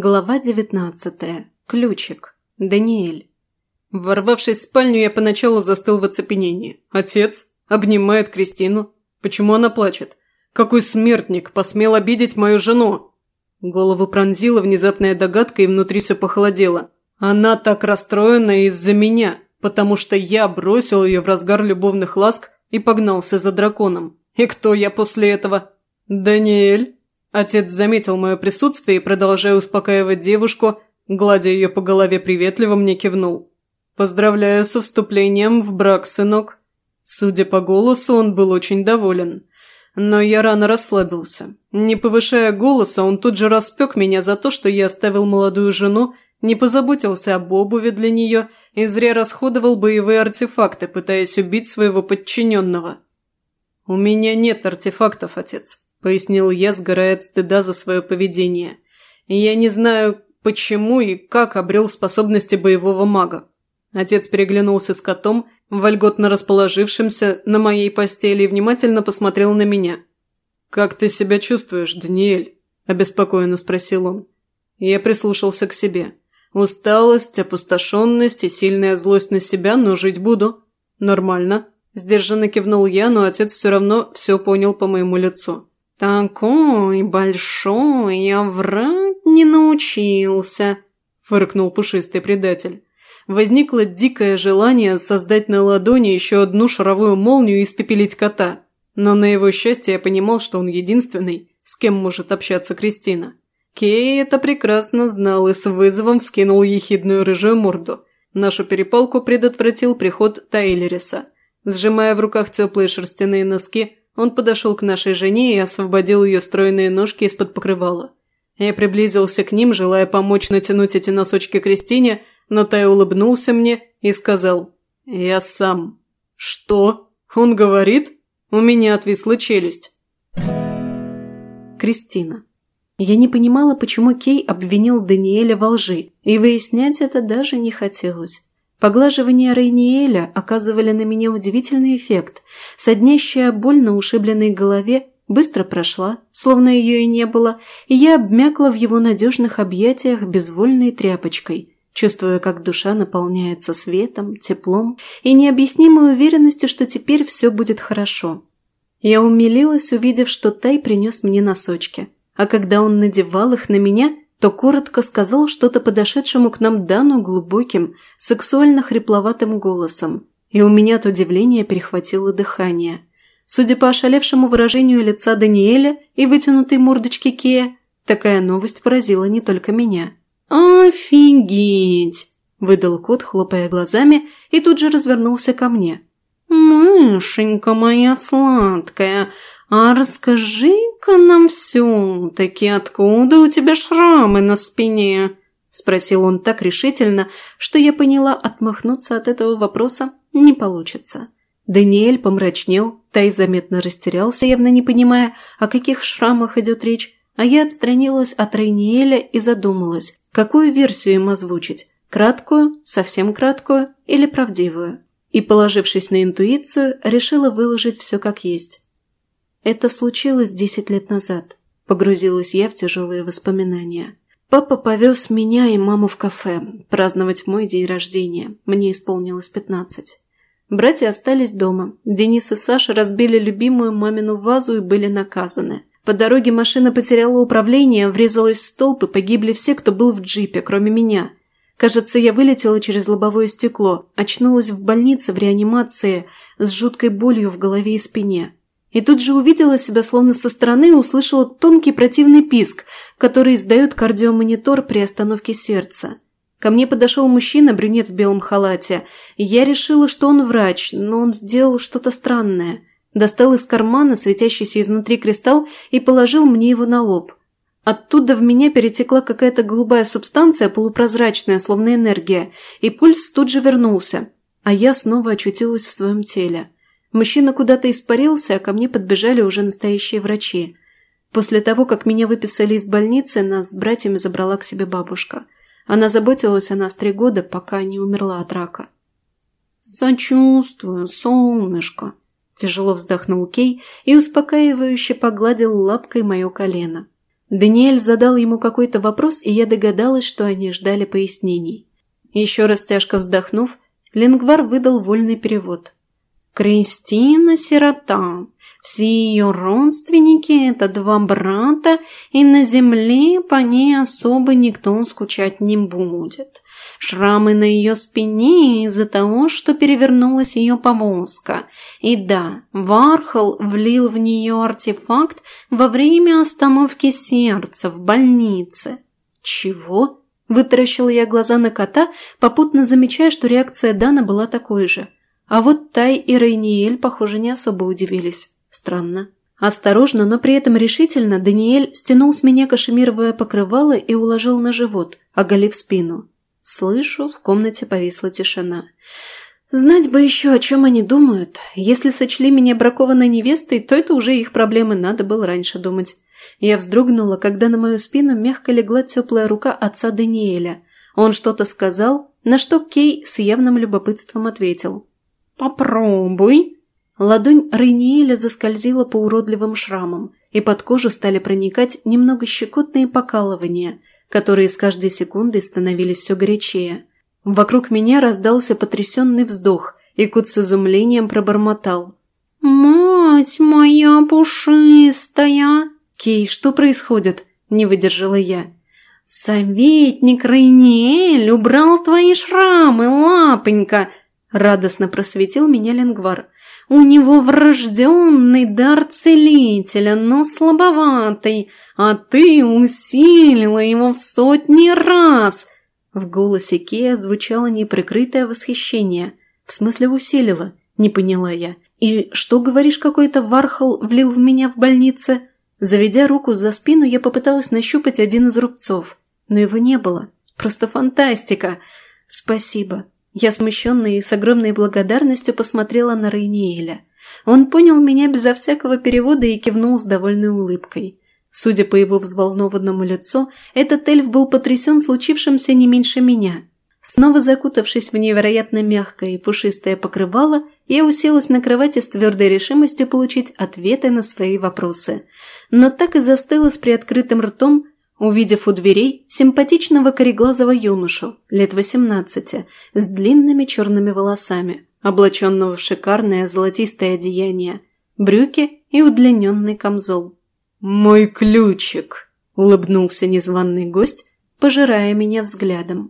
Глава девятнадцатая. Ключик. Даниэль. Ворвавшись в спальню, я поначалу застыл в оцепенении. Отец обнимает Кристину. Почему она плачет? Какой смертник посмел обидеть мою жену? Голову пронзила внезапная догадка, и внутри все похолодело. Она так расстроена из-за меня, потому что я бросил ее в разгар любовных ласк и погнался за драконом. И кто я после этого? Даниэль? Отец заметил мое присутствие и, продолжая успокаивать девушку, гладя ее по голове приветливо, мне кивнул. «Поздравляю со вступлением в брак, сынок». Судя по голосу, он был очень доволен. Но я рано расслабился. Не повышая голоса, он тут же распек меня за то, что я оставил молодую жену, не позаботился об обуви для нее и зря расходовал боевые артефакты, пытаясь убить своего подчиненного. «У меня нет артефактов, отец», – пояснил я, сгорая от стыда за свое поведение. «Я не знаю, почему и как обрел способности боевого мага». Отец переглянулся с котом, вольготно расположившимся на моей постели, и внимательно посмотрел на меня. «Как ты себя чувствуешь, Даниэль?» – обеспокоенно спросил он. Я прислушался к себе. Усталость, опустошенность и сильная злость на себя, но жить буду. Нормально. Сдержанно кивнул я, но отец все равно все понял по моему лицу. «Такой большой, я врать не научился», – фыркнул пушистый предатель. Возникло дикое желание создать на ладони еще одну шаровую молнию и испепелить кота. Но на его счастье я понимал, что он единственный, с кем может общаться Кристина. Кей это прекрасно знал и с вызовом вскинул ехидную рыжую морду. Нашу перепалку предотвратил приход Тайлериса. Сжимая в руках теплые шерстяные носки, он подошел к нашей жене и освободил ее стройные ножки из-под покрывала. Я приблизился к ним, желая помочь натянуть эти носочки Кристине, но Тай улыбнулся мне и сказал «Я сам». «Что? Он говорит?» У меня отвисла челюсть. Кристина. Я не понимала, почему Кей обвинил Даниэля во лжи, и выяснять это даже не хотелось. Поглаживания Рейниэля оказывали на меня удивительный эффект. Соднящая боль на ушибленной голове быстро прошла, словно ее и не было, и я обмякла в его надежных объятиях безвольной тряпочкой, чувствуя, как душа наполняется светом, теплом и необъяснимой уверенностью, что теперь все будет хорошо. Я умилилась, увидев, что Тай принес мне носочки, а когда он надевал их на меня – то коротко сказал что-то подошедшему к нам Дану глубоким, сексуально-хрипловатым голосом, и у меня от удивления перехватило дыхание. Судя по ошалевшему выражению лица Даниэля и вытянутой мордочке Кея, такая новость поразила не только меня. «Офигеть!» – выдал кот, хлопая глазами, и тут же развернулся ко мне. «Мышенька моя сладкая, «А расскажи-ка нам все-таки, откуда у тебя шрамы на спине?» – спросил он так решительно, что я поняла, отмахнуться от этого вопроса не получится. Даниэль помрачнел, Тай заметно растерялся, явно не понимая, о каких шрамах идет речь, а я отстранилась от Рейниэля и задумалась, какую версию им озвучить – краткую, совсем краткую или правдивую. И, положившись на интуицию, решила выложить все как есть. Это случилось десять лет назад. Погрузилась я в тяжелые воспоминания. Папа повез меня и маму в кафе праздновать мой день рождения. Мне исполнилось пятнадцать. Братья остались дома. Денис и Саша разбили любимую мамину вазу и были наказаны. По дороге машина потеряла управление, врезалась в столб и погибли все, кто был в джипе, кроме меня. Кажется, я вылетела через лобовое стекло, очнулась в больнице в реанимации с жуткой болью в голове и спине. И тут же увидела себя словно со стороны и услышала тонкий противный писк, который издает кардиомонитор при остановке сердца. Ко мне подошел мужчина, брюнет в белом халате, я решила, что он врач, но он сделал что-то странное. Достал из кармана светящийся изнутри кристалл и положил мне его на лоб. Оттуда в меня перетекла какая-то голубая субстанция, полупрозрачная, словно энергия, и пульс тут же вернулся, а я снова очутилась в своем теле. Мужчина куда-то испарился, а ко мне подбежали уже настоящие врачи. После того, как меня выписали из больницы, нас с братьями забрала к себе бабушка. Она заботилась о нас три года, пока не умерла от рака. «Сочувствую, солнышко», – тяжело вздохнул Кей и успокаивающе погладил лапкой мое колено. Даниэль задал ему какой-то вопрос, и я догадалась, что они ждали пояснений. Еще раз тяжко вздохнув, Лингвар выдал вольный перевод. «Кристина – сирота. Все ее родственники – это два брата, и на земле по ней особо никто скучать не будет. Шрамы на ее спине из-за того, что перевернулась ее повозка. И да, Вархол влил в нее артефакт во время остановки сердца в больнице. Чего? Вытаращила я глаза на кота, попутно замечая, что реакция Дана была такой же. А вот Тай и Рейниэль, похоже, не особо удивились. Странно. Осторожно, но при этом решительно Даниэль стянул с меня кашемировое покрывало и уложил на живот, оголив спину. Слышу, в комнате повисла тишина. Знать бы еще, о чем они думают. Если сочли меня бракованной невестой, то это уже их проблемы, надо было раньше думать. Я вздрогнула, когда на мою спину мягко легла теплая рука отца Даниэля. Он что-то сказал, на что Кей с явным любопытством ответил. «Попробуй». Ладонь Рейниэля заскользила по уродливым шрамам, и под кожу стали проникать немного щекотные покалывания, которые с каждой секундой становились все горячее. Вокруг меня раздался потрясенный вздох, и Кут с изумлением пробормотал. «Мать моя пушистая!» «Кей, что происходит?» – не выдержала я. «Советник Рейниэль убрал твои шрамы, лапонька!» – радостно просветил меня Ленгвар. «У него врожденный дар целителя, но слабоватый а ты усилила его в сотни раз!» В голосе Кея звучало неприкрытое восхищение. «В смысле усилила?» – не поняла я. «И что, говоришь, какой-то вархал влил в меня в больнице?» Заведя руку за спину, я попыталась нащупать один из рубцов, но его не было. Просто фантастика! Спасибо. Я смущенная и с огромной благодарностью посмотрела на Рейниэля. Он понял меня безо всякого перевода и кивнул с довольной улыбкой. Судя по его взволнованному лицу, этот эльф был потрясен случившимся не меньше меня. Снова закутавшись в невероятно мягкое и пушистое покрывало, я уселась на кровати с твердой решимостью получить ответы на свои вопросы. Но так и застыла с приоткрытым ртом, увидев у дверей симпатичного кореглазого юношу, лет восемнадцати, с длинными черными волосами, облаченного в шикарное золотистое одеяние, брюки и удлиненный камзол. «Мой ключик!» – улыбнулся незваный гость, пожирая меня взглядом.